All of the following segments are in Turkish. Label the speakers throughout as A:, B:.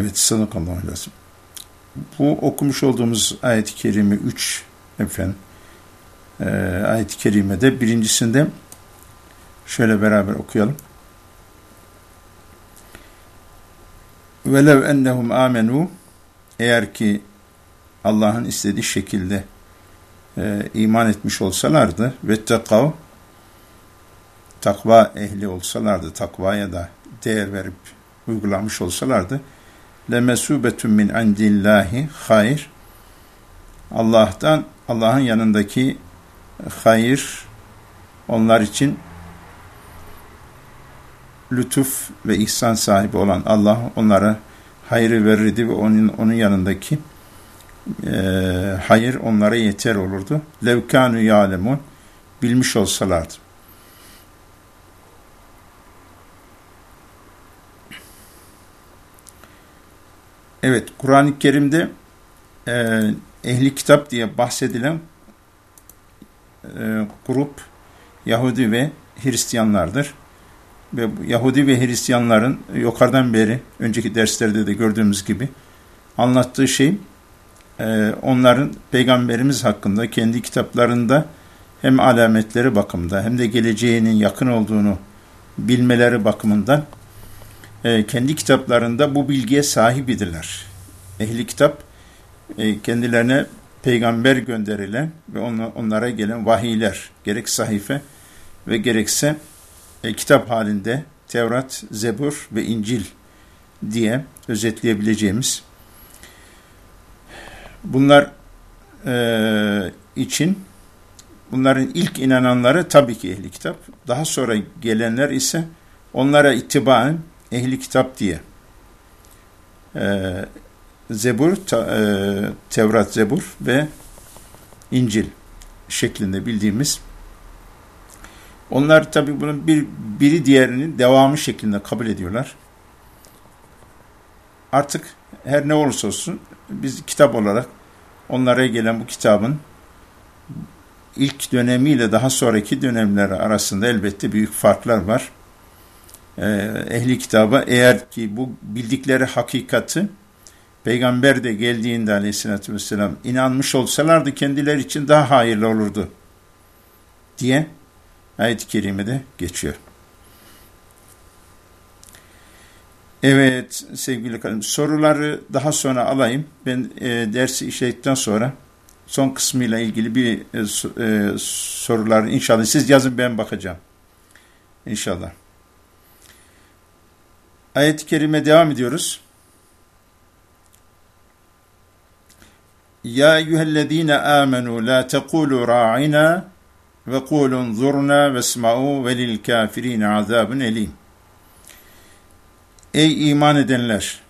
A: Evet, sadakallahu aleyhi Bu okumuş olduğumuz ayet-i kerime 3 efendim. E, ayet-i kerimede birincisinde şöyle beraber okuyalım. Velev ennehum amenu eğer ki Allah'ın istediği şekilde e, iman etmiş olsalardı ve tekav takva ehli olsalardı, takvaya da değer verip uygulamış olsalardı lemesubetun min indillahi hayır Allah'tan Allah'ın yanındaki hayır onlar için lütuf ve ihsan sahibi olan Allah onlara hayrı verirdi ve onun, onun yanındaki e, hayır onlara yeter olurdu. Levkanu yalemun bilmiş olsalardı. Evet, Kur'an-ı Kerim'de e, ehli kitap diye bahsedilen e, grup Yahudi ve Hristiyanlardır. Ve Yahudi ve Hristiyanların yukarıdan beri, önceki derslerde de gördüğümüz gibi anlattığı şey, e, onların Peygamberimiz hakkında kendi kitaplarında hem alametleri bakımında hem de geleceğinin yakın olduğunu bilmeleri bakımından e, kendi kitaplarında bu bilgiye sahip idiler. Ehli kitap e, kendilerine peygamber gönderilen ve onlara gelen vahiyler, gerek sahife ve gerekse e, kitap halinde Tevrat, Zebur ve İncil diye özetleyebileceğimiz bunlar e, için bunların ilk inananları tabii ki ehli kitap. Daha sonra gelenler ise onlara itibaren ehli kitap diye e, Zebur, ta, e, Tevrat, Zebur ve İncil şeklinde bildiğimiz onlar tabi bunun bir, biri diğerinin devamı şeklinde kabul ediyorlar. Artık her ne olursa olsun biz kitap olarak onlara gelen bu kitabın ilk dönemiyle daha sonraki dönemleri arasında elbette büyük farklar var. Ee, ehli kitaba eğer ki bu bildikleri hakikati peygamber de geldiğinde aleyhissalatü vesselam inanmış olsalardı kendileri için daha hayırlı olurdu diye ayet-i kerimede geçiyor. Evet sevgili kardeşim soruları daha sonra alayım. Ben e, dersi işledikten sonra son kısmıyla ilgili bir e, e, soruları inşallah siz yazın ben bakacağım. İnşallah. Ayet-i kerime devam ediyoruz. Ya eyyühellezine amenu la tekulu ra'ina ve kulun zurna ve sma'u ve lil kafirine azabun elim. Ey iman edenler!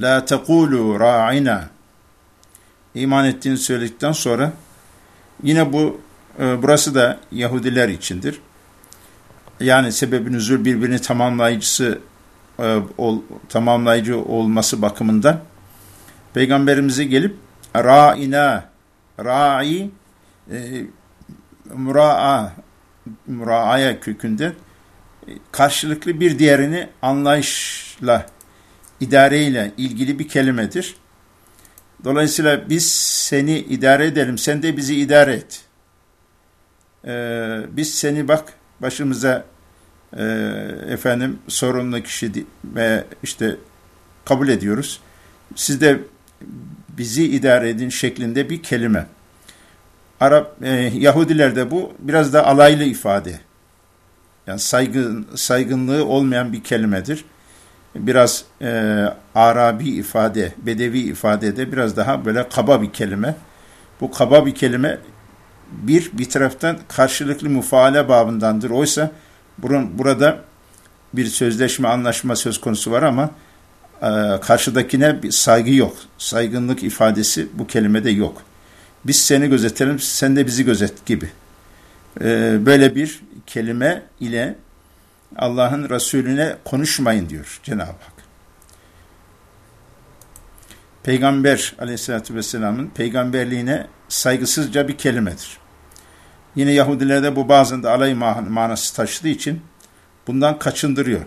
A: La tekulu ra'ina iman ettiğini söyledikten sonra yine bu e, burası da Yahudiler içindir. Yani sebebin üzül birbirini tamamlayıcısı e, ol, tamamlayıcı olması bakımından peygamberimize gelip ra'ina ra'i e, mura'a mura'aya kökünde karşılıklı bir diğerini anlayışla idareyle ilgili bir kelimedir. Dolayısıyla biz seni idare edelim, sen de bizi idare et. Ee, biz seni bak başımıza e, efendim sorunlu kişi ve işte kabul ediyoruz. Siz de bizi idare edin şeklinde bir kelime. Arap e, Yahudilerde bu biraz da alaylı ifade. Yani saygın, saygınlığı olmayan bir kelimedir. Biraz e, Arabi ifade, Bedevi ifadede biraz daha böyle kaba bir kelime. Bu kaba bir kelime bir bir taraftan karşılıklı mufaale babındandır. Oysa burada bir sözleşme, anlaşma söz konusu var ama e, karşıdakine bir saygı yok. Saygınlık ifadesi bu kelimede yok. Biz seni gözetelim, sen de bizi gözet gibi. E, böyle bir kelime ile Allah'ın Resulüne konuşmayın diyor Cenab-ı Hak. Peygamber aleyhissalatü vesselamın peygamberliğine saygısızca bir kelimedir. Yine Yahudilerde bu bazen de alay manası taşıdığı için bundan kaçındırıyor.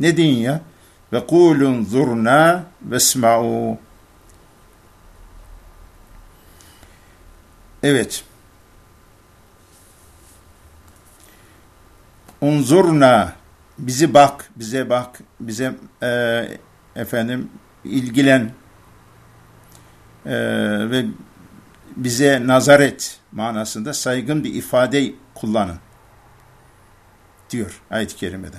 A: Ne deyin ya? ve kulun zurna vesma'u. Evet. Unzurna bizi bak, bize bak, bize e, efendim ilgilen e, ve bize nazar et manasında saygın bir ifade kullanın diyor ayet-i kerimede.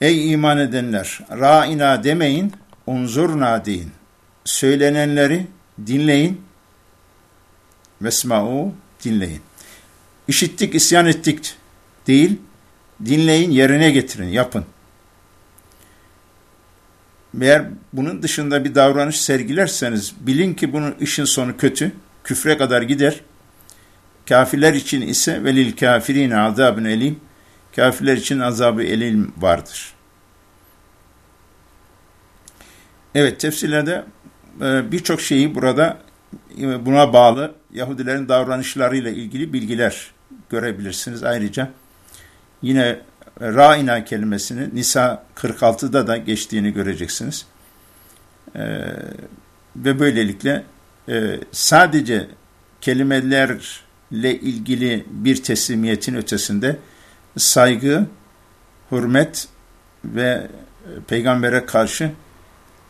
A: Ey iman edenler, ra'ina demeyin, unzurna deyin. Söylenenleri dinleyin, vesma'u dinleyin. İşittik, isyan ettik değil, dinleyin, yerine getirin, yapın. Eğer bunun dışında bir davranış sergilerseniz bilin ki bunun işin sonu kötü, küfre kadar gider. Kafirler için ise velil kafirine azabın elim, kafirler için azabı elim vardır. Evet tefsirlerde e, birçok şeyi burada e, buna bağlı Yahudilerin davranışlarıyla ilgili bilgiler görebilirsiniz. Ayrıca yine Ra'ina kelimesini Nisa 46'da da geçtiğini göreceksiniz. Ee, ve böylelikle e, sadece kelimelerle ilgili bir teslimiyetin ötesinde saygı, hürmet ve peygambere karşı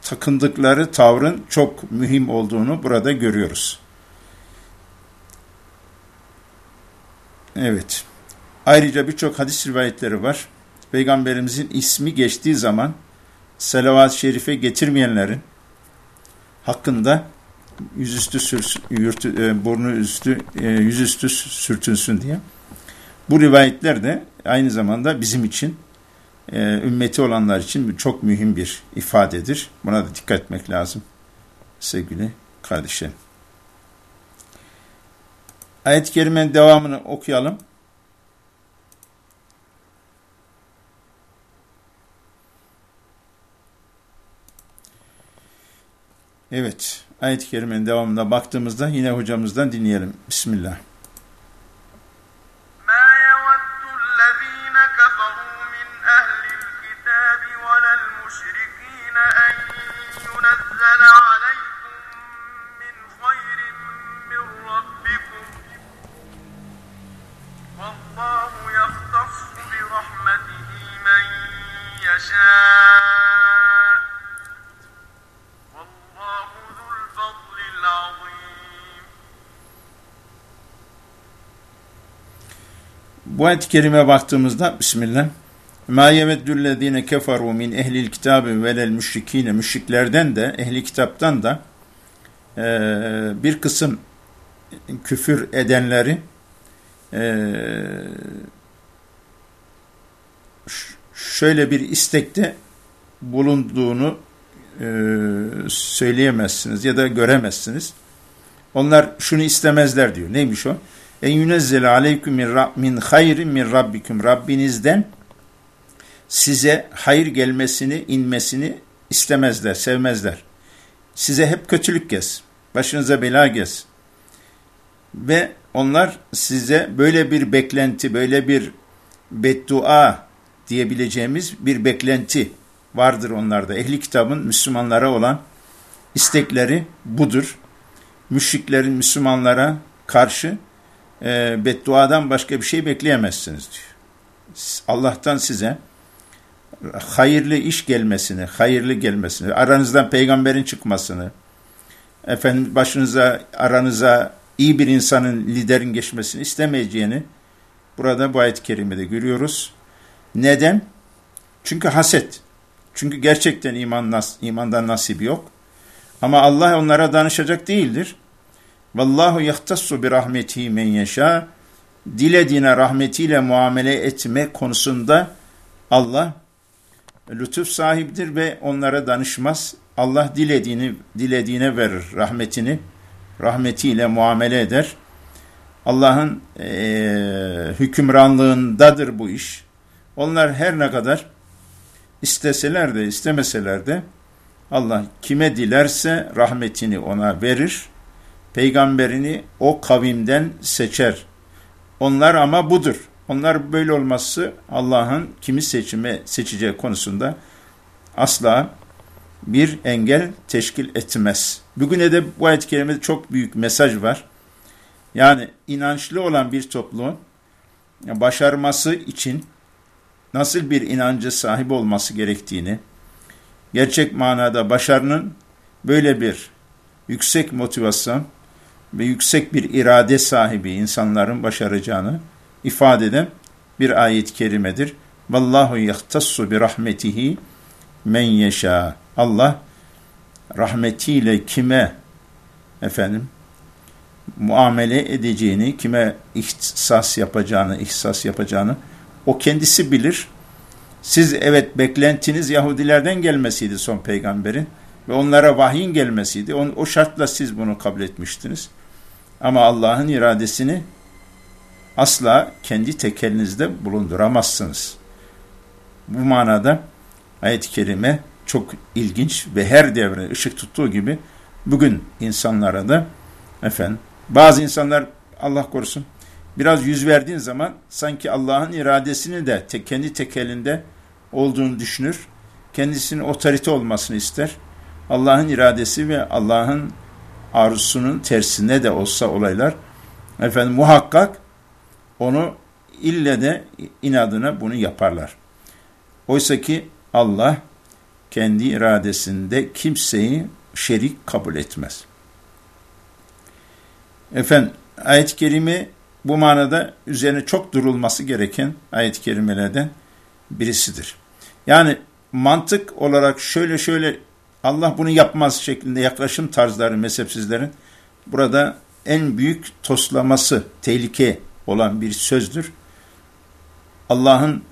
A: takındıkları tavrın çok mühim olduğunu burada görüyoruz. Evet. Ayrıca birçok hadis rivayetleri var. Peygamberimizin ismi geçtiği zaman salavat-ı şerife getirmeyenlerin hakkında yüzüstü sürsün, yürtü, e, burnu üstü, e, yüzüstü sürtünsün diye. Bu rivayetler de aynı zamanda bizim için, e, ümmeti olanlar için çok mühim bir ifadedir. Buna da dikkat etmek lazım sevgili kardeşlerim. Ayet-i Kerime'nin devamını okuyalım. Evet, ayet-i kerimenin devamında baktığımızda yine hocamızdan dinleyelim. Bismillah. Bu ayet-i kerime baktığımızda Bismillah مَا يَوَدُّ الَّذ۪ينَ كَفَرُوا مِنْ اَهْلِ الْكِتَابِ وَلَا الْمُشْرِك۪ينَ Müşriklerden de, ehli kitaptan da e, bir kısım küfür edenleri e, şöyle bir istekte bulunduğunu e, söyleyemezsiniz ya da göremezsiniz. Onlar şunu istemezler diyor. Neymiş o? En yunezzele aleyküm min hayrin min rabbikum Rabbinizden size hayır gelmesini, inmesini istemezler, sevmezler. Size hep kötülük gez. Başınıza bela gez. Ve onlar size böyle bir beklenti, böyle bir beddua diyebileceğimiz bir beklenti vardır onlarda. Ehli kitabın Müslümanlara olan istekleri budur. Müşriklerin Müslümanlara karşı e, bedduadan başka bir şey bekleyemezsiniz diyor. Allah'tan size hayırlı iş gelmesini, hayırlı gelmesini, aranızdan peygamberin çıkmasını, efendim başınıza, aranıza iyi bir insanın, liderin geçmesini istemeyeceğini burada bu ayet-i kerimede görüyoruz. Neden? Çünkü haset. Çünkü gerçekten iman nas imandan nasibi yok. Ama Allah onlara danışacak değildir. Vallahu yahtassu bi rahmetihi men yeşâ. Dilediğine rahmetiyle muamele etme konusunda Allah lütuf sahibidir ve onlara danışmaz. Allah dilediğini dilediğine verir rahmetini. Rahmetiyle muamele eder. Allah'ın e, hükümranlığındadır bu iş. Onlar her ne kadar isteseler de istemeseler de Allah kime dilerse rahmetini ona verir peygamberini o kavimden seçer. Onlar ama budur. Onlar böyle olması Allah'ın kimi seçime seçeceği konusunda asla bir engel teşkil etmez. Bugüne de bu ayet-i kerimede çok büyük mesaj var. Yani inançlı olan bir topluluğun başarması için nasıl bir inancı sahibi olması gerektiğini, gerçek manada başarının böyle bir yüksek motivasyon ve yüksek bir irade sahibi insanların başaracağını ifade eden bir ayet-i kerimedir. Vallahu yahtassu bi rahmetihi men yeşâ. Allah rahmetiyle kime efendim muamele edeceğini, kime ihsas yapacağını, ihsas yapacağını o kendisi bilir. Siz evet beklentiniz Yahudilerden gelmesiydi son peygamberin ve onlara vahyin gelmesiydi. O, o şartla siz bunu kabul etmiştiniz. Ama Allah'ın iradesini asla kendi tekelinizde bulunduramazsınız. Bu manada ayet-i kerime çok ilginç ve her devre ışık tuttuğu gibi bugün insanlara da efendim bazı insanlar Allah korusun biraz yüz verdiğin zaman sanki Allah'ın iradesini de te, kendi tekelinde olduğunu düşünür. Kendisinin otorite olmasını ister. Allah'ın iradesi ve Allah'ın arzusunun tersine de olsa olaylar efendim muhakkak onu ille de inadına bunu yaparlar. Oysa ki Allah kendi iradesinde kimseyi şerik kabul etmez. Efendim ayet-i kerime bu manada üzerine çok durulması gereken ayet-i kerimelerden birisidir. Yani mantık olarak şöyle şöyle Allah bunu yapmaz şeklinde yaklaşım tarzları mezhepsizlerin burada en büyük toslaması, tehlike olan bir sözdür. Allah'ın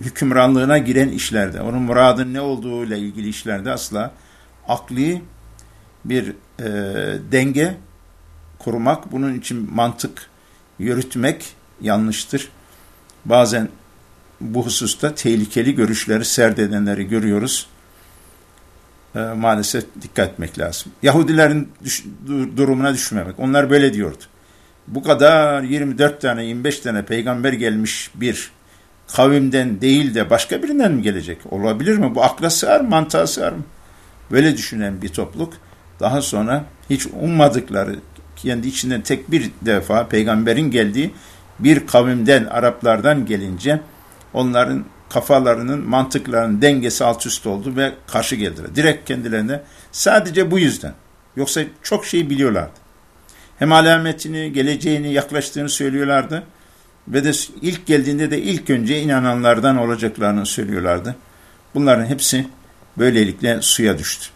A: hükümranlığına giren işlerde, onun muradın ne olduğu ile ilgili işlerde asla akli bir e, denge kurmak, bunun için mantık yürütmek yanlıştır. Bazen bu hususta tehlikeli görüşleri serdedenleri görüyoruz. E, maalesef dikkat etmek lazım. Yahudilerin düş, durumuna düşmemek. Onlar böyle diyordu. Bu kadar 24 tane 25 tane peygamber gelmiş bir kavimden değil de başka birinden mi gelecek? Olabilir mi? Bu akla sığar mı? Mantığa sığar mı? Böyle düşünen bir topluluk daha sonra hiç ummadıkları kendi içinden tek bir defa peygamberin geldiği bir kavimden Araplardan gelince onların kafalarının mantıklarının dengesi alt üst oldu ve karşı geldiler. Direkt kendilerine sadece bu yüzden. Yoksa çok şey biliyorlardı. Hem alametini, geleceğini, yaklaştığını söylüyorlardı. Ve de ilk geldiğinde de ilk önce inananlardan olacaklarını söylüyorlardı. Bunların hepsi böylelikle suya düştü.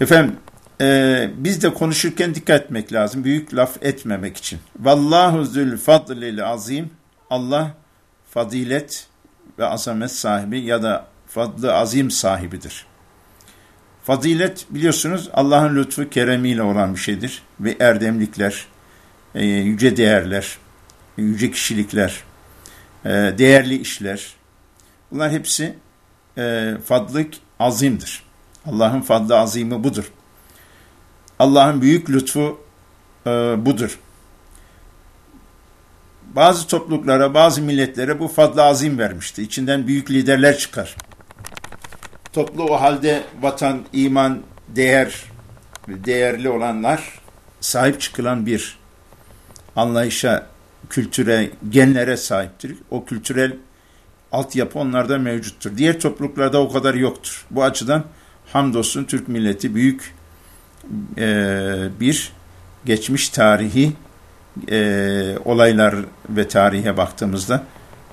A: Efendim e, biz de konuşurken dikkat etmek lazım. Büyük laf etmemek için. Vallahu zül fadlil azim. Allah fazilet ve azamet sahibi ya da fadlı azim sahibidir. Fazilet biliyorsunuz Allah'ın lütfu keremiyle olan bir şeydir. Ve erdemlikler, e, yüce değerler, yüce kişilikler, e, değerli işler. Bunlar hepsi e, azimdir. Allah'ın fadlı azimi budur. Allah'ın büyük lütfu e, budur. Bazı topluluklara, bazı milletlere bu fadlı azim vermişti. İçinden büyük liderler çıkar. Toplu o halde vatan, iman, değer, değerli olanlar sahip çıkılan bir anlayışa kültüre, genlere sahiptir. O kültürel altyapı onlarda mevcuttur. Diğer topluluklarda o kadar yoktur. Bu açıdan hamdolsun Türk milleti büyük e, bir geçmiş tarihi e, olaylar ve tarihe baktığımızda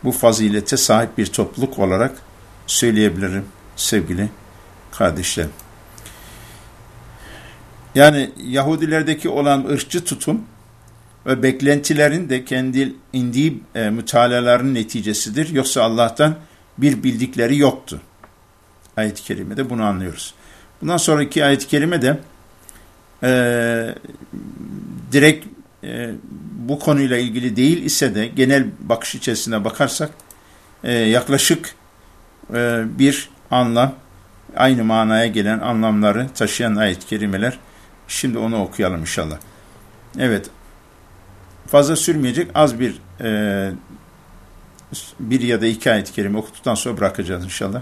A: bu fazilete sahip bir topluluk olarak söyleyebilirim sevgili kardeşlerim. Yani Yahudilerdeki olan ırkçı tutum ve beklentilerin de kendi indiği e, mütalelerin neticesidir. Yoksa Allah'tan bir bildikleri yoktu. Ayet-i Kerime'de bunu anlıyoruz. Bundan sonraki ayet-i kerime de e, direkt e, bu konuyla ilgili değil ise de genel bakış içerisine bakarsak e, yaklaşık e, bir anlam, aynı manaya gelen anlamları taşıyan ayet-i kerimeler. Şimdi onu okuyalım inşallah. Evet, fazla sürmeyecek az bir e, bir ya da iki ayet-i kerime okuduktan sonra bırakacağız inşallah.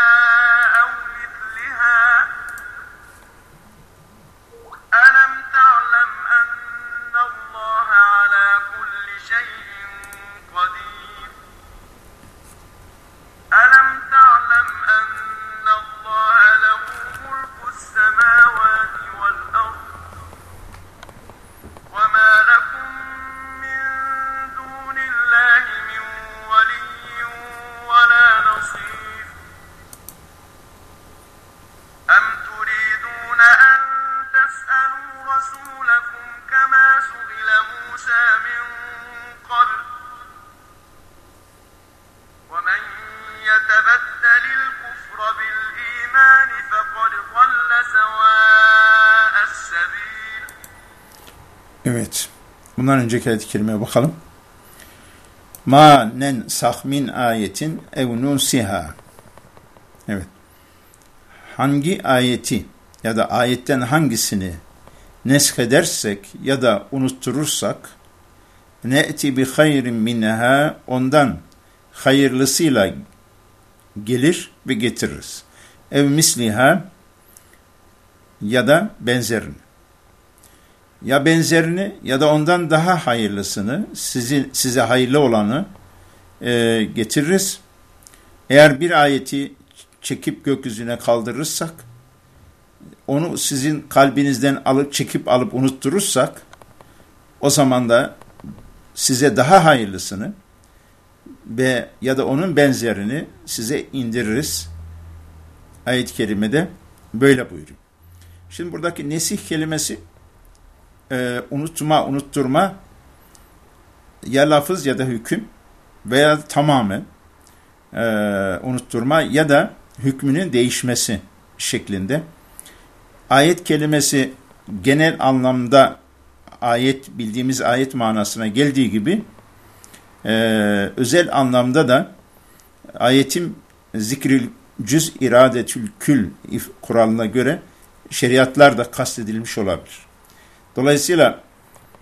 A: önceki ayet-i kerimeye bakalım. Ma nen sahmin ayetin ev nunsiha. Evet. Hangi ayeti ya da ayetten hangisini neshedersek ya da unutturursak ne'ti bi hayrin minha ondan hayırlısıyla gelir ve getiririz. Ev misliha ya da benzerini ya benzerini ya da ondan daha hayırlısını, sizi, size hayırlı olanı e, getiririz. Eğer bir ayeti çekip gökyüzüne kaldırırsak, onu sizin kalbinizden alıp çekip alıp unutturursak, o zaman da size daha hayırlısını ve ya da onun benzerini size indiririz. Ayet-i kerimede böyle buyuruyor. Şimdi buradaki nesih kelimesi e, unutma, unutturma ya lafız ya da hüküm veya tamamen e, unutturma ya da hükmünün değişmesi şeklinde. Ayet kelimesi genel anlamda ayet bildiğimiz ayet manasına geldiği gibi e, özel anlamda da ayetin zikril cüz iradetül kül kuralına göre şeriatlar da kastedilmiş olabilir. Dolayısıyla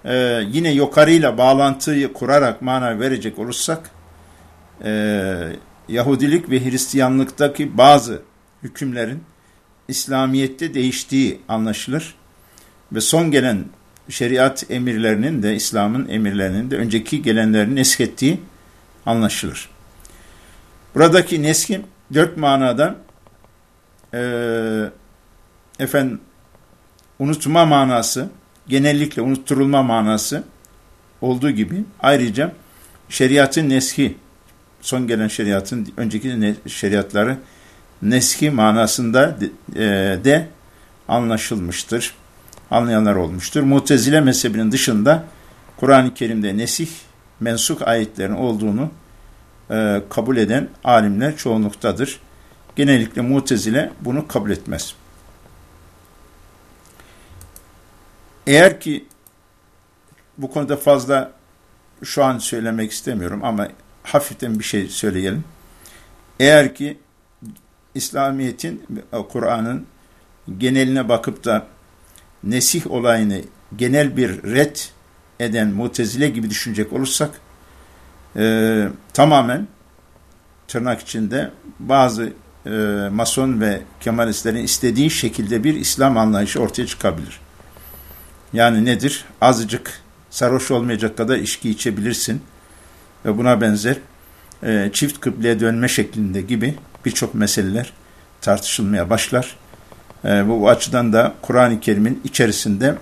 A: e, yine yukarıyla bağlantıyı kurarak mana verecek olursak e, Yahudilik ve Hristiyanlıktaki bazı hükümlerin İslamiyet'te değiştiği anlaşılır ve son gelen şeriat emirlerinin de İslam'ın emirlerinin de önceki gelenlerin neskettiği anlaşılır. Buradaki neskin dört manada e, efendim unutma manası, genellikle unutturulma manası olduğu gibi ayrıca şeriatın neski, son gelen şeriatın önceki şeriatları neski manasında de, e, de anlaşılmıştır. Anlayanlar olmuştur. Mutezile mezhebinin dışında Kur'an-ı Kerim'de nesih, mensuk ayetlerin olduğunu e, kabul eden alimler çoğunluktadır. Genellikle mutezile bunu kabul etmez. Eğer ki bu konuda fazla şu an söylemek istemiyorum ama hafiften bir şey söyleyelim. Eğer ki İslamiyet'in, Kur'an'ın geneline bakıp da nesih olayını genel bir red eden mutezile gibi düşünecek olursak e, tamamen tırnak içinde bazı e, mason ve kemalistlerin istediği şekilde bir İslam anlayışı ortaya çıkabilir. Yani nedir? Azıcık sarhoş olmayacak kadar içki içebilirsin ve buna benzer e, çift kıbleye dönme şeklinde gibi birçok meseleler tartışılmaya başlar. E, bu açıdan da Kur'an-ı Kerim'in içerisinde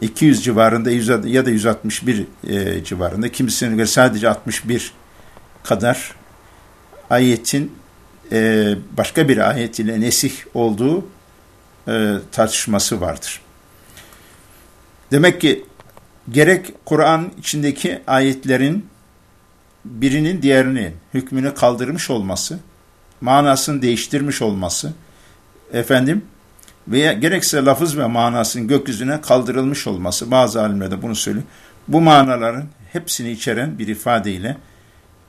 A: 200 civarında ya da 161 e, civarında kimisine göre sadece 61 kadar ayetin e, başka bir ayet ile nesih olduğu e, tartışması vardır. Demek ki gerek Kur'an içindeki ayetlerin birinin diğerini hükmünü kaldırmış olması, manasını değiştirmiş olması, efendim veya gerekse lafız ve manasının gökyüzüne kaldırılmış olması, bazı alimler de bunu söylüyor. Bu manaların hepsini içeren bir ifadeyle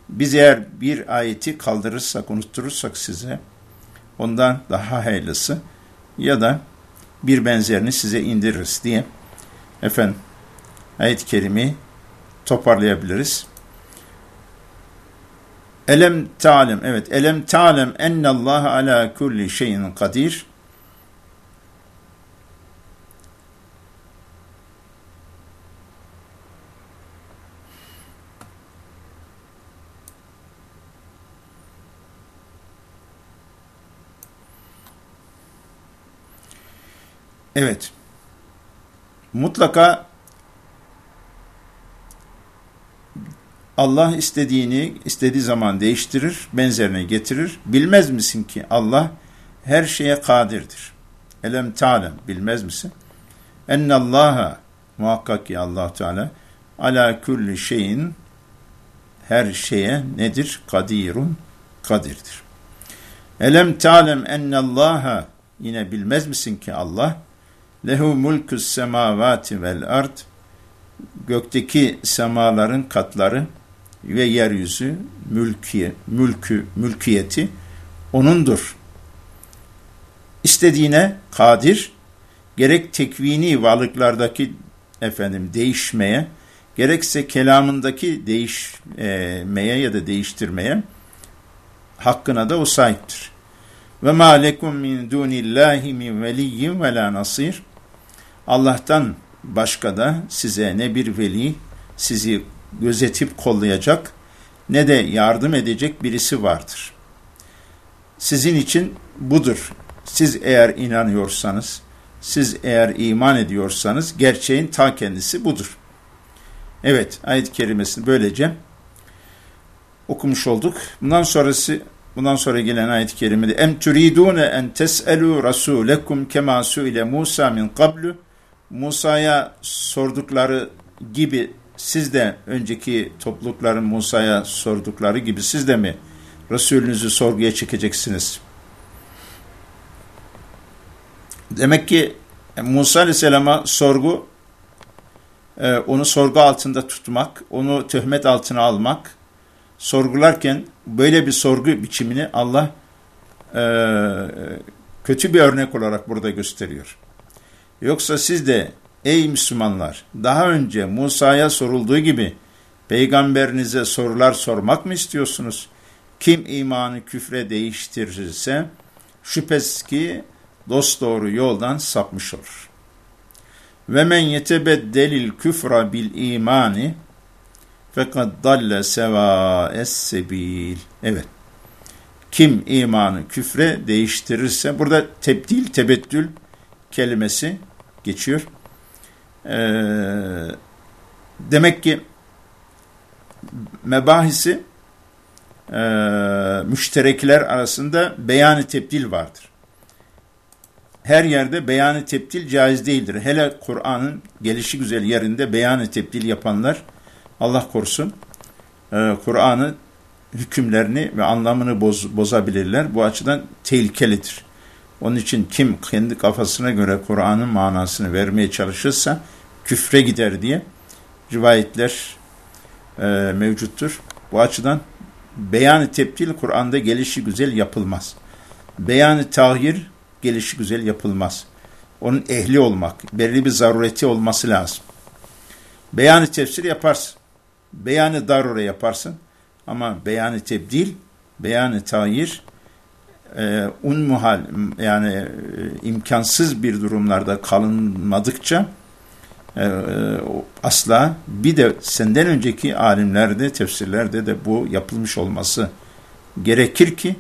A: biz eğer bir ayeti kaldırırsak, unutturursak size ondan daha hayırlısı ya da bir benzerini size indiririz diye efendim ayet-i toparlayabiliriz. Elem ta'lem evet elem ta'lem ennallaha ala kulli şeyin kadir Evet. Mutlaka Allah istediğini istediği zaman değiştirir, benzerine getirir. Bilmez misin ki Allah her şeye kadirdir. Elem ta'lem bilmez misin? Ennallaha muhakkak ki Allah Teala ala kulli şeyin her şeye nedir? Kadirun kadirdir. Elem ta'lem ennallaha yine bilmez misin ki Allah lehu mulkus semavati vel ard gökteki semaların katları ve yeryüzü mülkiye, mülkü, mülkiyeti onundur. İstediğine kadir, gerek tekvini varlıklardaki efendim değişmeye, gerekse kelamındaki değişmeye ya da değiştirmeye hakkına da o sahiptir. Ve ma lekum min dunillahi min veliyyin ve la nasir. Allah'tan başka da size ne bir veli sizi gözetip kollayacak ne de yardım edecek birisi vardır. Sizin için budur. Siz eğer inanıyorsanız, siz eğer iman ediyorsanız gerçeğin ta kendisi budur. Evet, ayet-i kerimesini böylece okumuş olduk. Bundan sonrası bundan sonra gelen ayet-i kerimede em turidune en teselu rasulekum kema suile Musa min qablu Musa'ya sordukları gibi siz de önceki toplulukların Musa'ya sordukları gibi siz de mi Resulünüzü sorguya çekeceksiniz? Demek ki Musa Aleyhisselam'a sorgu, e, onu sorgu altında tutmak, onu töhmet altına almak, sorgularken böyle bir sorgu biçimini Allah e, kötü bir örnek olarak burada gösteriyor. Yoksa siz de ey Müslümanlar daha önce Musa'ya sorulduğu gibi peygamberinize sorular sormak mı istiyorsunuz? Kim imanı küfre değiştirirse şüphesiz ki dosdoğru yoldan sapmış olur. Ve men yetebeddelil küfra bil imani fekad dalle seva sebil. Evet. Kim imanı küfre değiştirirse burada tebdil, tebettül kelimesi geçiyor. Ee, demek ki mebahisi e, müşterekler arasında beyanı tebdil vardır. Her yerde beyanı tebdil caiz değildir. Hele Kur'an'ın gelişi güzel yerinde beyanı tebdil yapanlar Allah korusun e, Kur'an'ı hükümlerini ve anlamını boz, bozabilirler. Bu açıdan tehlikelidir. Onun için kim kendi kafasına göre Kur'an'ın manasını vermeye çalışırsa küfre gider diye rivayetler e, mevcuttur. Bu açıdan beyan-ı teptil Kur'an'da gelişi güzel yapılmaz. Beyan-ı tahir gelişi güzel yapılmaz. Onun ehli olmak, belli bir zarureti olması lazım. Beyan-ı tefsir yaparsın. Beyan-ı darure yaparsın. Ama beyan-ı tebdil, beyan-ı tahir e, unmuhal yani e, imkansız bir durumlarda kalınmadıkça e, asla bir de senden önceki alimlerde, tefsirlerde de bu yapılmış olması gerekir ki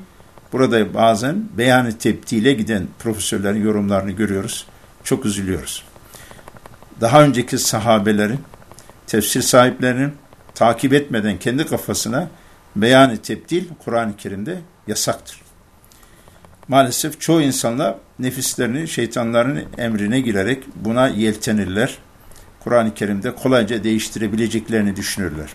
A: burada bazen beyanı teptile giden profesörlerin yorumlarını görüyoruz. Çok üzülüyoruz. Daha önceki sahabelerin, tefsir sahiplerinin takip etmeden kendi kafasına beyanı teptil Kur'an-ı Kerim'de yasaktır maalesef çoğu insanlar nefislerini şeytanların emrine girerek buna yeltenirler. Kur'an-ı Kerim'de kolayca değiştirebileceklerini düşünürler.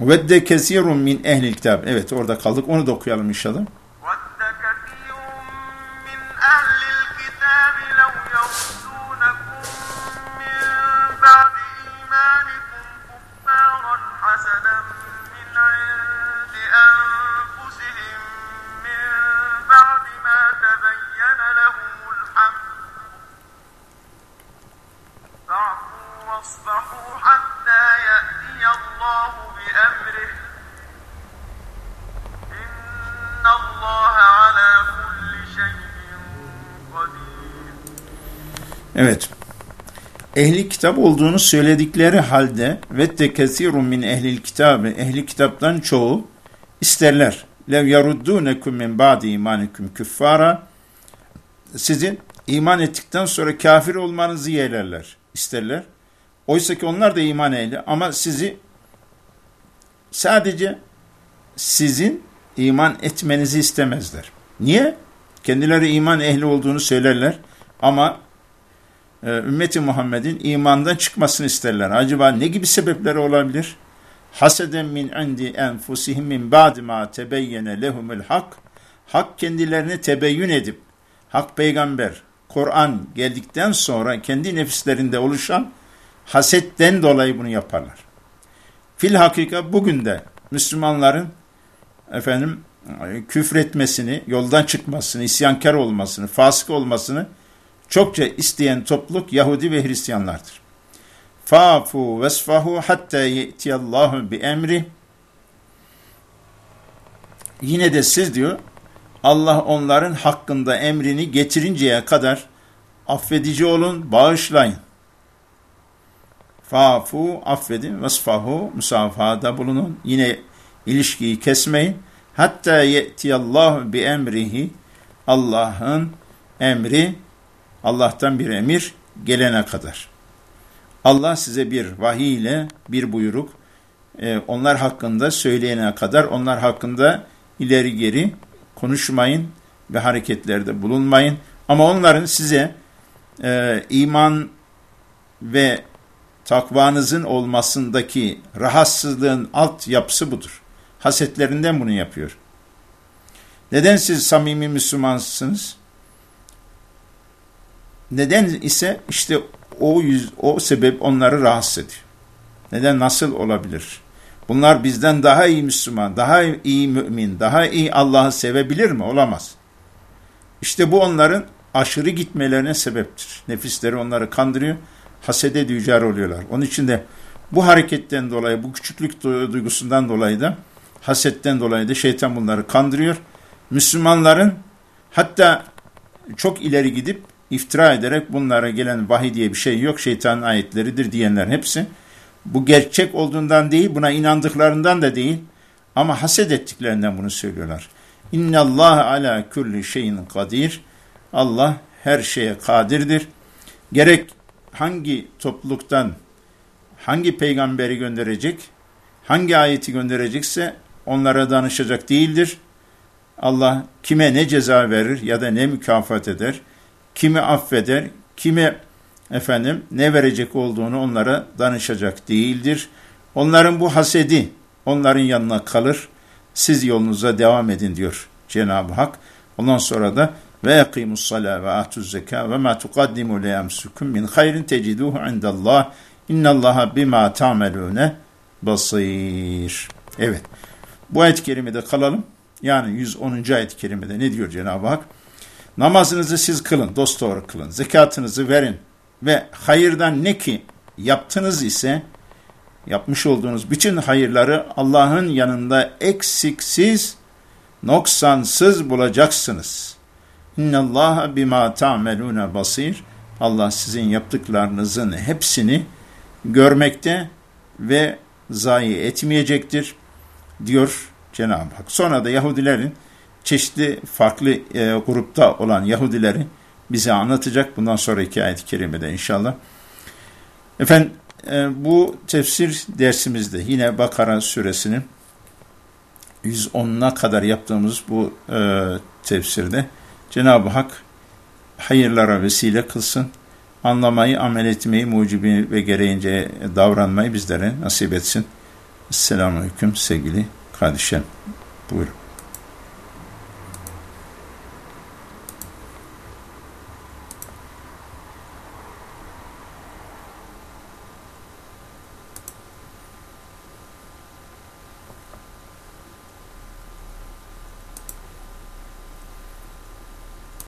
A: Vedde kesirun min ehlil kitab. Evet orada kaldık. Onu da okuyalım inşallah.
B: فاصفحوا حتى يأتي الله بأمره إن الله على كل شيء قدير
A: Evet. Ehli kitap olduğunu söyledikleri halde ve tekesirun min ehlil kitabı ehli kitaptan çoğu isterler. Lev yaruddunekum min ba'di imanikum küffara sizin iman ettikten sonra kafir olmanızı yeğlerler, isterler. Oysa ki onlar da iman ehli ama sizi sadece sizin iman etmenizi istemezler. Niye? Kendileri iman ehli olduğunu söylerler ama e, ümmeti Muhammed'in imandan çıkmasını isterler. Acaba ne gibi sebepleri olabilir? Haseden min indi enfusihim min ba'di ma tebeyyene lehumul hak. Hak kendilerini tebeyyün edip hak peygamber, Kur'an geldikten sonra kendi nefislerinde oluşan hasetten dolayı bunu yaparlar. Fil hakika bugün de Müslümanların efendim küfretmesini, yoldan çıkmasını, isyankar olmasını, fasık olmasını çokça isteyen topluluk Yahudi ve Hristiyanlardır. Fa'fu vesfahu hatta ye'tiyallahu bi emri. Yine de siz diyor Allah onların hakkında emrini getirinceye kadar affedici olun, bağışlayın. Fa'fu affedin, vesfahu musafahada bulunun. Yine ilişkiyi kesmeyin. Hatta ye'tiyallahu bi emrihi Allah'ın emri Allah'tan bir emir gelene kadar. Allah size bir vahiy ile bir buyruk e, onlar hakkında söyleyene kadar onlar hakkında ileri geri konuşmayın ve hareketlerde bulunmayın. Ama onların size e, iman ve takvanızın olmasındaki rahatsızlığın alt yapısı budur. Hasetlerinden bunu yapıyor. Neden siz samimi Müslümansınız? Neden ise işte o yüz, o sebep onları rahatsız ediyor. Neden nasıl olabilir? Bunlar bizden daha iyi Müslüman, daha iyi mümin, daha iyi Allah'ı sevebilir mi? Olamaz. İşte bu onların aşırı gitmelerine sebeptir. Nefisleri onları kandırıyor, hasede dücar oluyorlar. Onun için de bu hareketten dolayı, bu küçüklük duygusundan dolayı da, hasetten dolayı da şeytan bunları kandırıyor. Müslümanların hatta çok ileri gidip iftira ederek bunlara gelen vahiy diye bir şey yok, şeytanın ayetleridir diyenler hepsi bu gerçek olduğundan değil, buna inandıklarından da değil ama haset ettiklerinden bunu söylüyorlar. İnna Allah ala kulli şeyin kadir. Allah her şeye kadirdir. Gerek hangi topluluktan hangi peygamberi gönderecek, hangi ayeti gönderecekse onlara danışacak değildir. Allah kime ne ceza verir ya da ne mükafat eder, kimi affeder, kime efendim ne verecek olduğunu onlara danışacak değildir. Onların bu hasedi onların yanına kalır. Siz yolunuza devam edin diyor Cenab-ı Hak. Ondan sonra da ve yakimus sala ve atuz zeka ve ma tuqaddimu li amsukum min hayrin teciduhu indallah innallaha bima ta'melune basir. Evet. Bu ayet-i kerimede kalalım. Yani 110. ayet-i kerimede ne diyor Cenab-ı Hak? Namazınızı siz kılın, dosdoğru kılın. Zekatınızı verin, ve hayırdan ne ki yaptınız ise yapmış olduğunuz bütün hayırları Allah'ın yanında eksiksiz, noksansız bulacaksınız. İnna Allah bima ta'meluna basir. Allah sizin yaptıklarınızın hepsini görmekte ve zayi etmeyecektir diyor Cenab-ı Hak. Sonra da Yahudilerin çeşitli farklı e, grupta olan Yahudilerin bize anlatacak. Bundan sonraki ayet-i kerimede inşallah. Efendim e, bu tefsir dersimizde yine Bakara suresinin 110'una kadar yaptığımız bu e, tefsirde Cenab-ı Hak hayırlara vesile kılsın. Anlamayı, amel etmeyi, mucibi ve gereğince davranmayı bizlere nasip etsin. Selamun Aleyküm sevgili kardeşim. Buyurun.